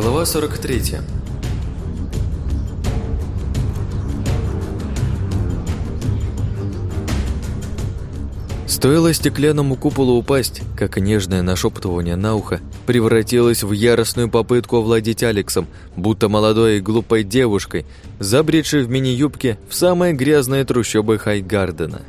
Глава 43 Стоило стеклянному куполу упасть, как нежное нашептывание на ухо превратилось в яростную попытку овладеть Алексом, будто молодой и глупой девушкой, забредшей в мини-юбке в самые грязные трущобы Хайгардена.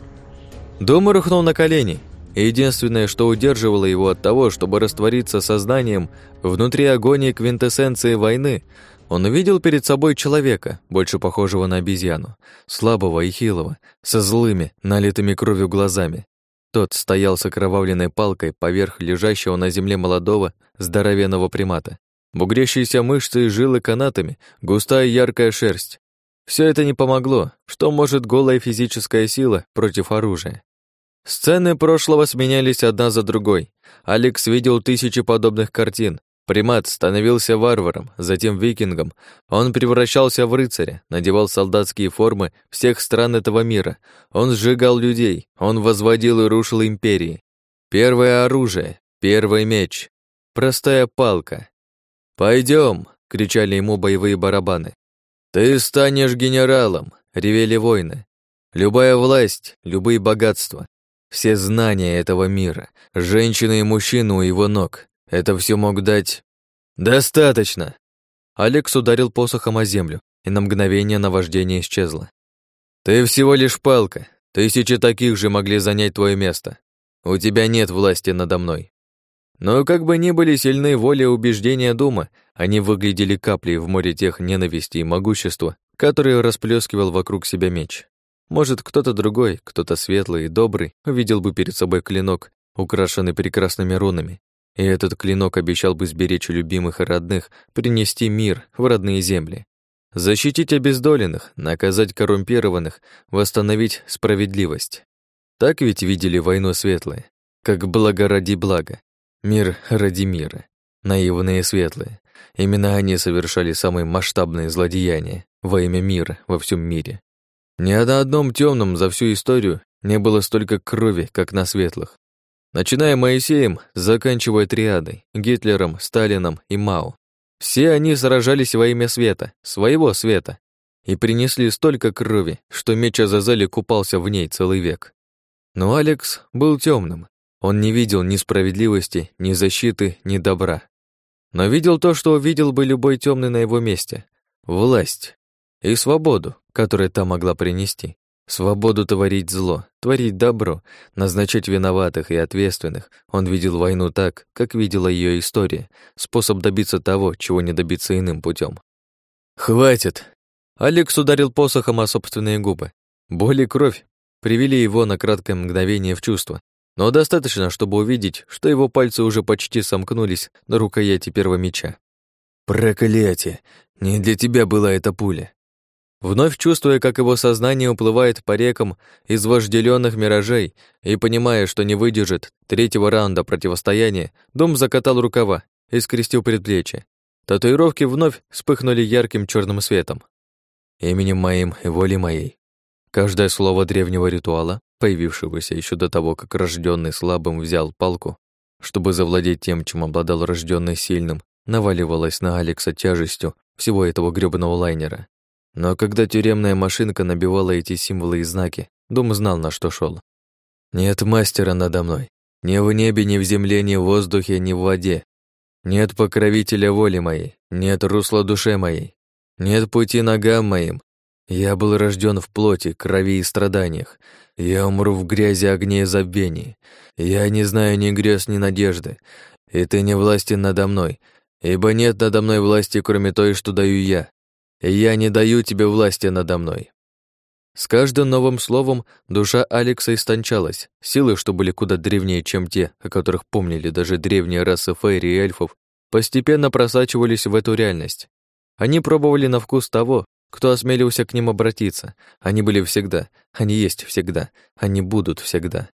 Дома рухнул на колени, единственное, что удерживало его от того, чтобы раствориться сознанием внутри агонии квинтэссенции войны, он увидел перед собой человека, больше похожего на обезьяну, слабого и хилого, со злыми, налитыми кровью глазами. Тот стоял с окровавленной палкой поверх лежащего на земле молодого, здоровенного примата. Бугрящиеся мышцы и жилы канатами, густая яркая шерсть. Все это не помогло. Что может голая физическая сила против оружия? Сцены прошлого сменялись одна за другой. Алекс видел тысячи подобных картин. Примат становился варваром, затем викингом. Он превращался в рыцаря, надевал солдатские формы всех стран этого мира. Он сжигал людей, он возводил и рушил империи. Первое оружие, первый меч, простая палка. Пойдем, кричали ему боевые барабаны. «Ты станешь генералом!» — ревели воины. «Любая власть, любые богатства, все знания этого мира, женщины и мужчины у его ног. Это все мог дать... Достаточно! Алекс ударил посохом о землю, и на мгновение наваждение исчезло. Ты всего лишь палка. Тысячи таких же могли занять твое место. У тебя нет власти надо мной. Но как бы ни были сильны воли и убеждения Дума, они выглядели каплей в море тех ненависти и могущества, которые расплескивал вокруг себя меч. Может, кто-то другой, кто-то светлый и добрый, увидел бы перед собой клинок, украшенный прекрасными рунами, и этот клинок обещал бы сберечь любимых и родных, принести мир в родные земли. Защитить обездоленных, наказать коррумпированных, восстановить справедливость. Так ведь видели войну светлые, как благо ради блага, мир ради мира, наивные светлые. Именно они совершали самые масштабные злодеяния во имя мира во всем мире. Ни на одном темном за всю историю не было столько крови, как на светлых. Начиная Моисеем, заканчивая триадой, Гитлером, Сталином и Мао. Все они сражались во имя света, своего света, и принесли столько крови, что меч Азазели купался в ней целый век. Но Алекс был темным. Он не видел ни справедливости, ни защиты, ни добра. Но видел то, что увидел бы любой темный на его месте — власть и свободу, которую та могла принести. Свободу творить зло, творить добро, назначать виноватых и ответственных. Он видел войну так, как видела ее история, способ добиться того, чего не добиться иным путем. «Хватит!» Алекс ударил посохом о собственные губы. Боль и кровь привели его на краткое мгновение в чувство, но достаточно, чтобы увидеть, что его пальцы уже почти сомкнулись на рукояти первого меча. «Проклятие! Не для тебя была эта пуля!» Вновь чувствуя, как его сознание уплывает по рекам из вожделенных миражей и понимая, что не выдержит третьего раунда противостояния, Дом закатал рукава и скрестил предплечье. Татуировки вновь вспыхнули ярким черным светом. Именем моим и волей моей. Каждое слово древнего ритуала, появившегося еще до того, как рожденный слабым взял палку, чтобы завладеть тем, чем обладал рожденный сильным, наваливалось на Алекса тяжестью всего этого грёбаного лайнера. Но когда тюремная машинка набивала эти символы и знаки, Дум знал, на что шел. Нет мастера надо мной. Ни в небе, ни в земле, ни в воздухе, ни в воде. Нет покровителя воли моей, нет русла душе моей, нет пути ногам моим. Я был рожден в плоти, крови и страданиях. Я умру в грязи, огне и забвении. Я не знаю ни грез, ни надежды. И ты не властен надо мной, ибо нет надо мной власти, кроме той, что даю я я не даю тебе власти надо мной». С каждым новым словом душа Алекса истончалась. Силы, что были куда древнее, чем те, о которых помнили даже древние расы фейри и эльфов, постепенно просачивались в эту реальность. Они пробовали на вкус того, кто осмелился к ним обратиться. Они были всегда, они есть всегда, они будут всегда.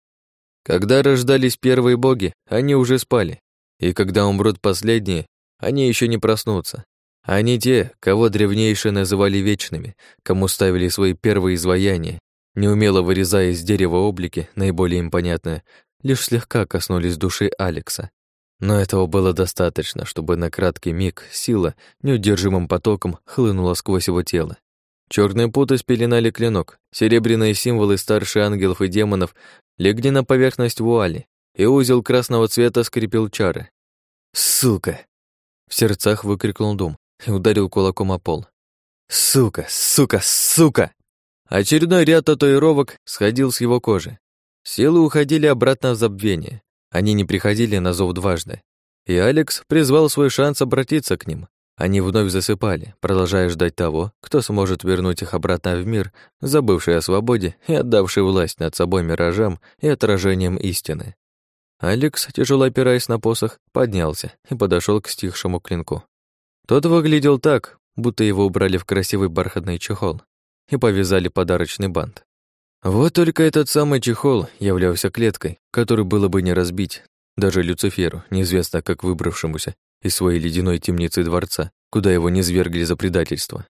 Когда рождались первые боги, они уже спали. И когда умрут последние, они еще не проснутся. Они те, кого древнейшие называли вечными, кому ставили свои первые изваяния, неумело вырезая из дерева облики, наиболее им понятное, лишь слегка коснулись души Алекса. Но этого было достаточно, чтобы на краткий миг сила неудержимым потоком хлынула сквозь его тело. Черные путы спеленали клинок, серебряные символы старших ангелов и демонов легли на поверхность вуали, и узел красного цвета скрепил чары. «Сука!» В сердцах выкрикнул Дум ударил кулаком о пол. «Сука! Сука! Сука!» Очередной ряд татуировок сходил с его кожи. Силы уходили обратно в забвение. Они не приходили на зов дважды. И Алекс призвал свой шанс обратиться к ним. Они вновь засыпали, продолжая ждать того, кто сможет вернуть их обратно в мир, забывший о свободе и отдавший власть над собой миражам и отражением истины. Алекс, тяжело опираясь на посох, поднялся и подошел к стихшему клинку. Тот выглядел так, будто его убрали в красивый бархатный чехол и повязали подарочный бант. Вот только этот самый чехол являлся клеткой, которую было бы не разбить даже Люциферу, неизвестно как выбравшемуся из своей ледяной темницы дворца, куда его не свергли за предательство.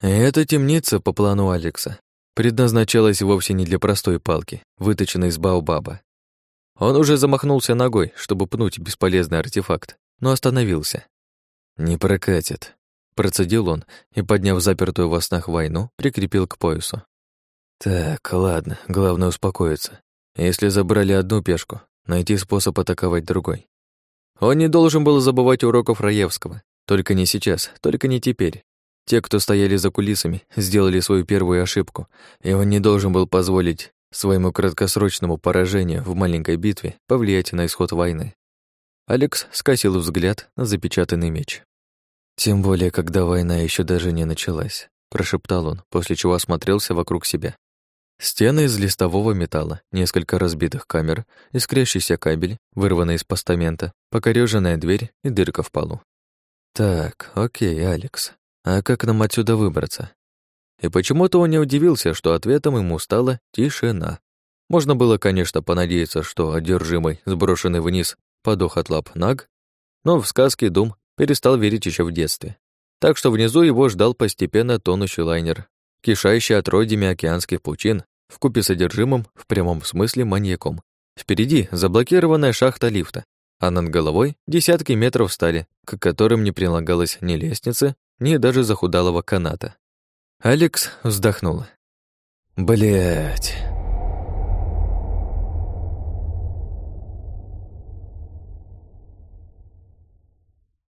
Эта темница, по плану Алекса, предназначалась вовсе не для простой палки, выточенной из баобаба. Он уже замахнулся ногой, чтобы пнуть бесполезный артефакт, но остановился. «Не прокатит», Процедил он и, подняв запертую во снах войну, прикрепил к поясу. Так, ладно, главное успокоиться. Если забрали одну пешку, найти способ атаковать другой. Он не должен был забывать уроков Раевского. Только не сейчас, только не теперь. Те, кто стояли за кулисами, сделали свою первую ошибку, и он не должен был позволить своему краткосрочному поражению в маленькой битве повлиять на исход войны. Алекс скосил взгляд на запечатанный меч. Тем более, когда война еще даже не началась, прошептал он, после чего осмотрелся вокруг себя. Стены из листового металла, несколько разбитых камер, искрящийся кабель, вырванный из постамента, покорёженная дверь и дырка в полу. Так, окей, Алекс. А как нам отсюда выбраться? И почему-то он не удивился, что ответом ему стала тишина. Можно было, конечно, понадеяться, что одержимый, сброшенный вниз, подох от лап Наг, но в сказке Дум перестал верить еще в детстве. Так что внизу его ждал постепенно тонущий лайнер, кишащий отродьями океанских пучин, вкупе содержимым в прямом смысле маньяком. Впереди заблокированная шахта лифта, а над головой десятки метров стали, к которым не прилагалось ни лестницы, ни даже захудалого каната. Алекс вздохнул. Блять.